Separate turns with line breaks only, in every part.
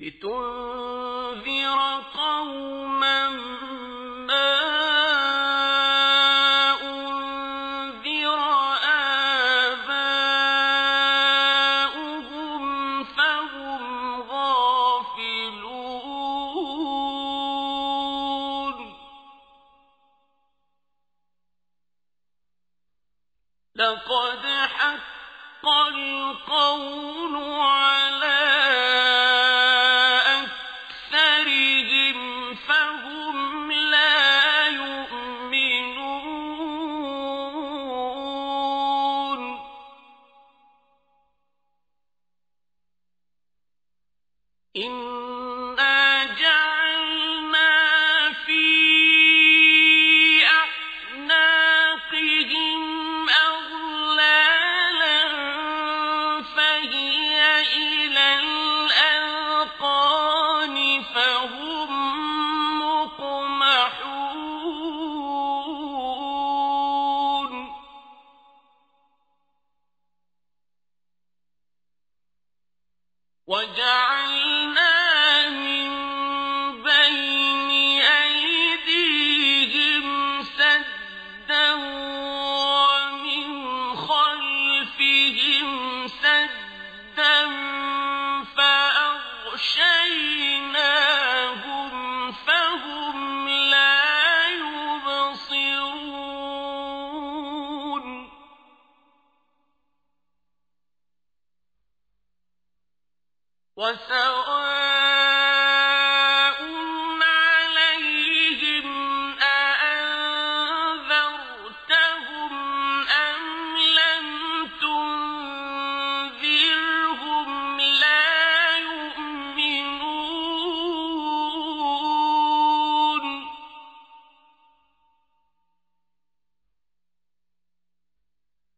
لتنذر له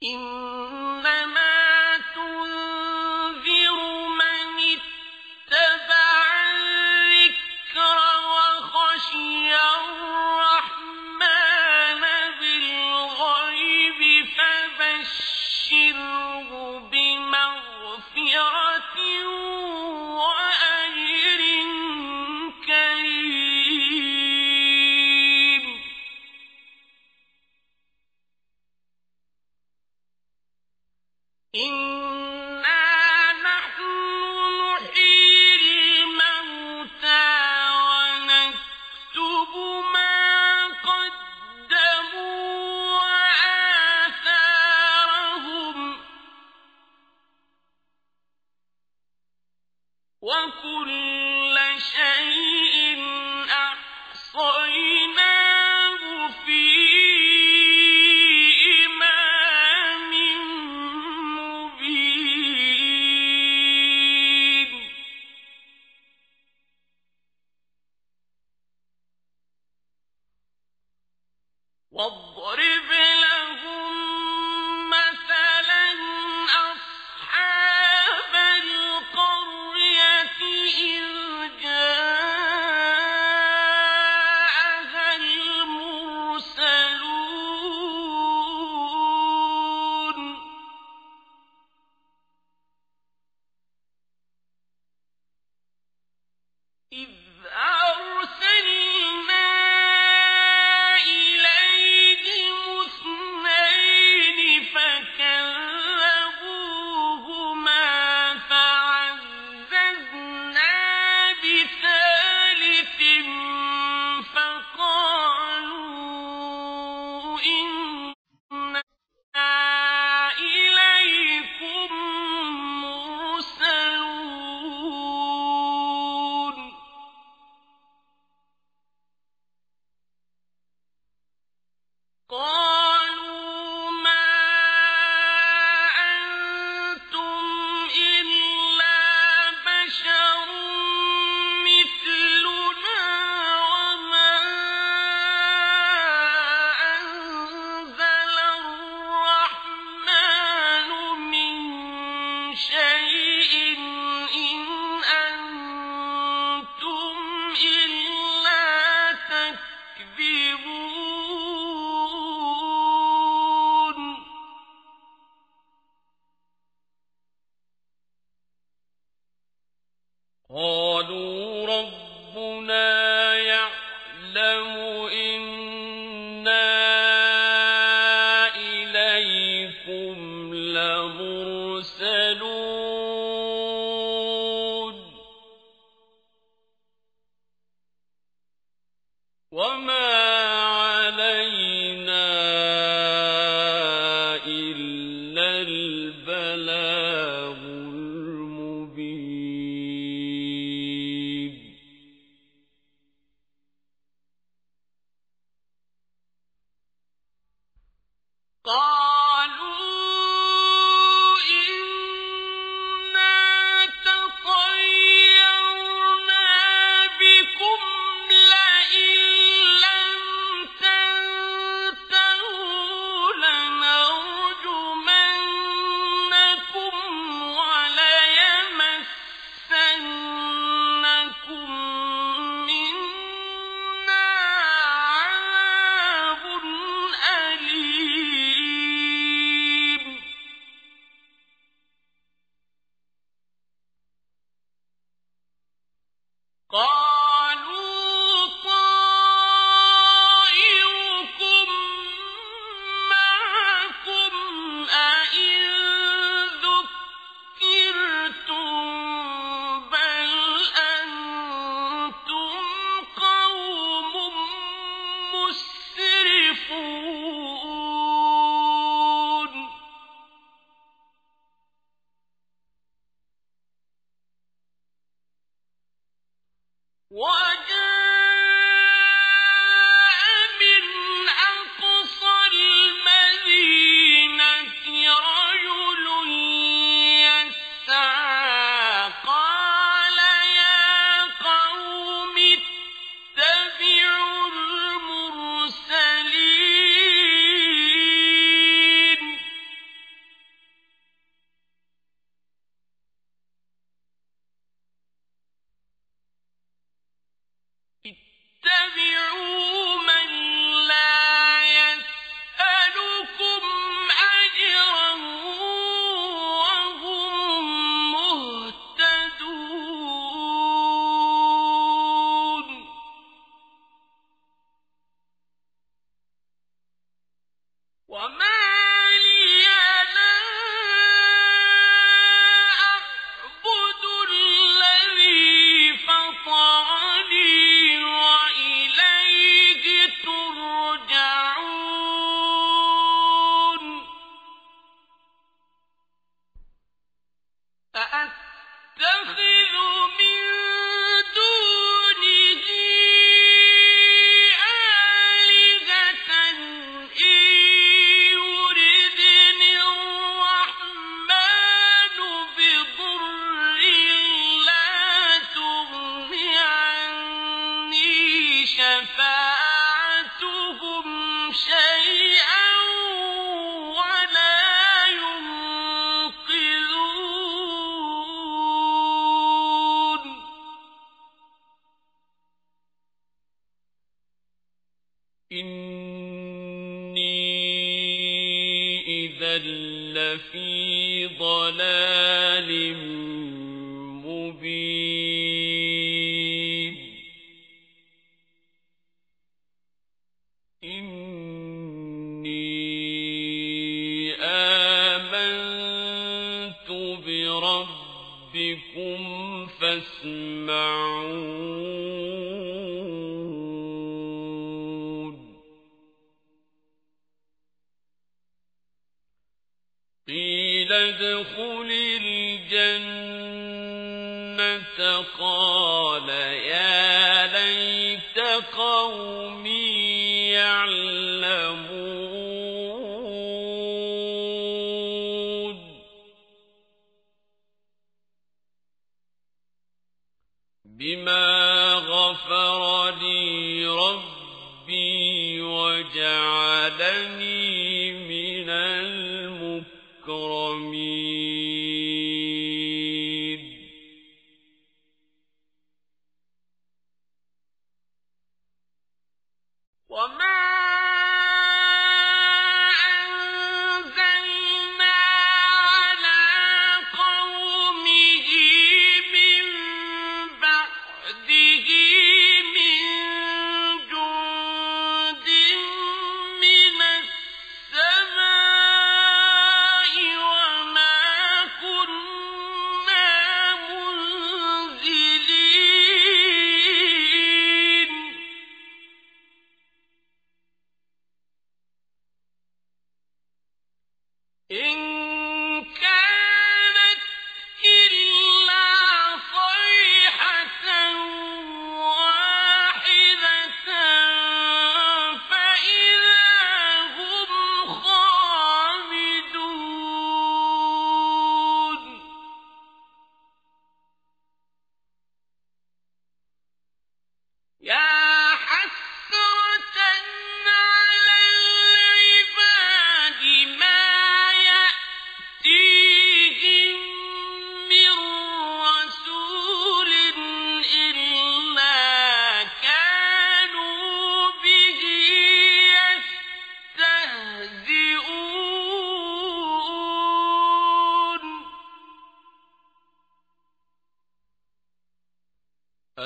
إنما إذا لفي ضلال مبين. إني آمنت بربكم فاسمعون. ادخل الجنة قال يا ليت قومي يعلمون. بما غفر لي ربي وجعلني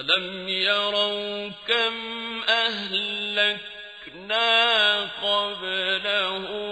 ألم يروا كم أهلكنا قبلهم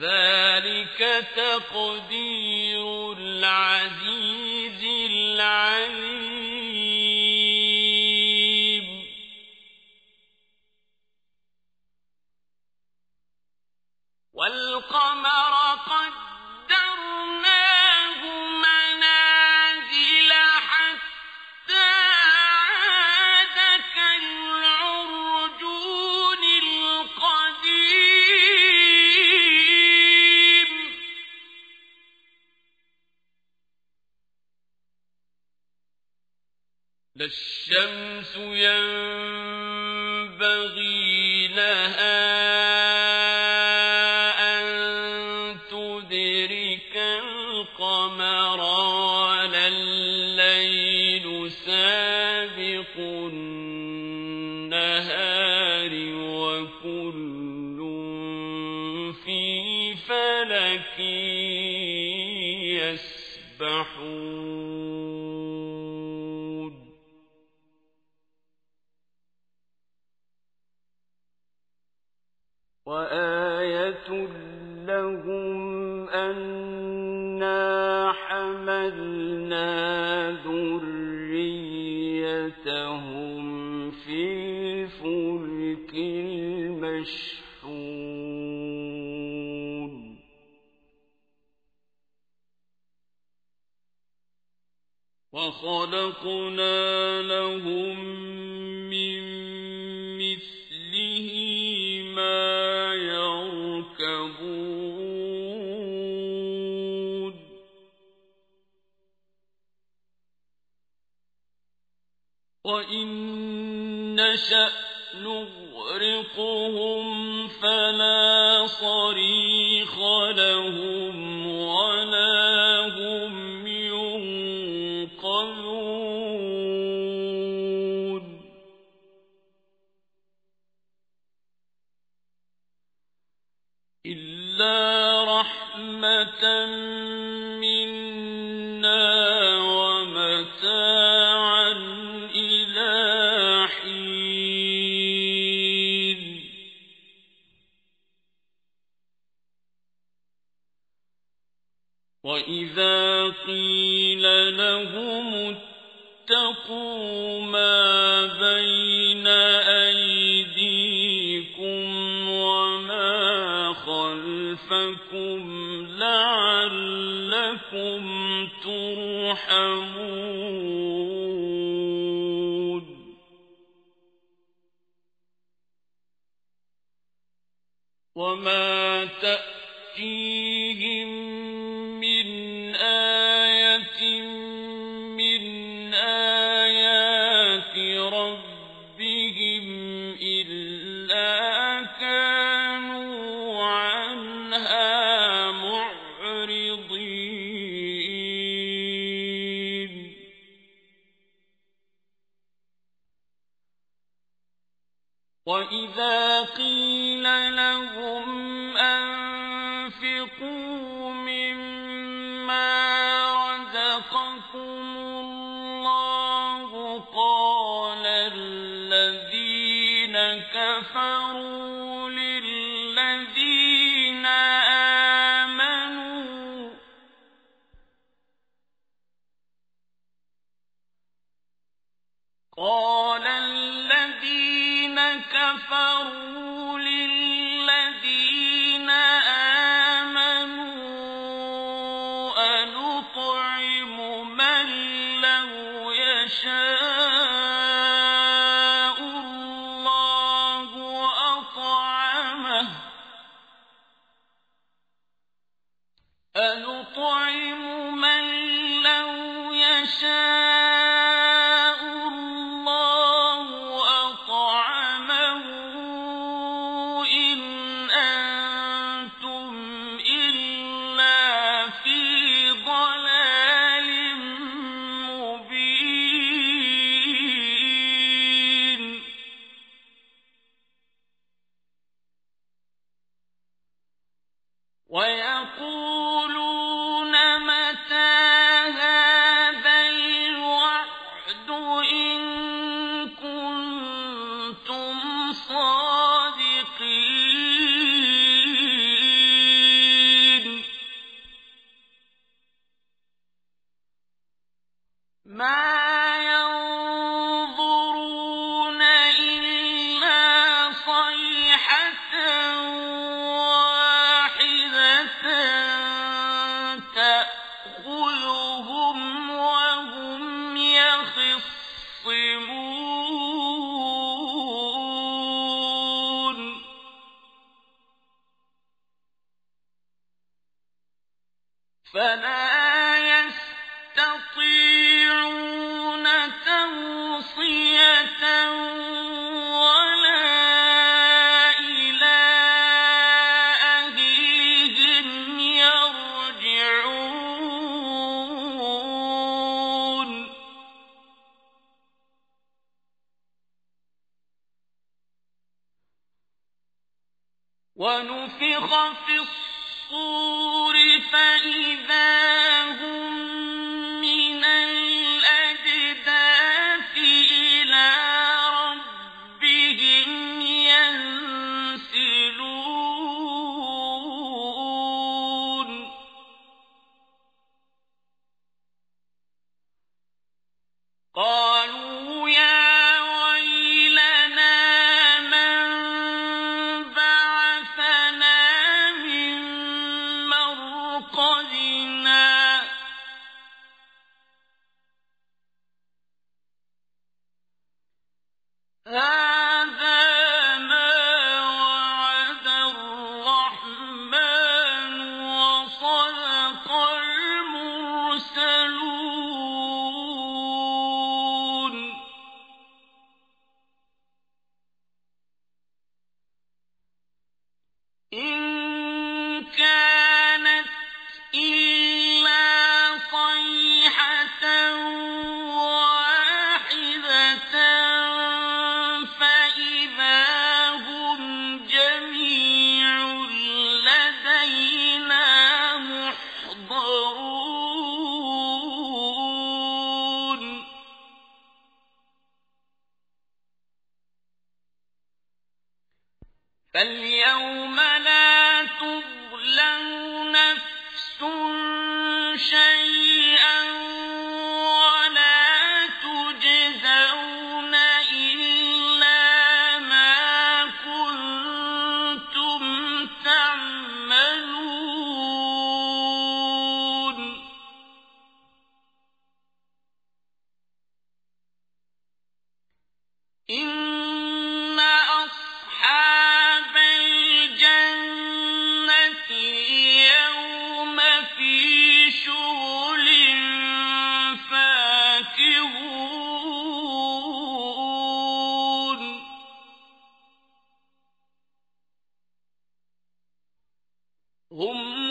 ذلك تقدير العزيز العليم. والقمر قدرناه لا الشمس وخلقنا لهم من مثله ما يركبون وإن نشأ نغرقهم فلا صريخ لهم تَمْ لعلكم ترحمون. وما تأتيهم وإذا قيل لهم أنفقوا مما رزقكم الله قال الذين كفروا للذين آمنوا قال كفروا هم